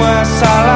masalah.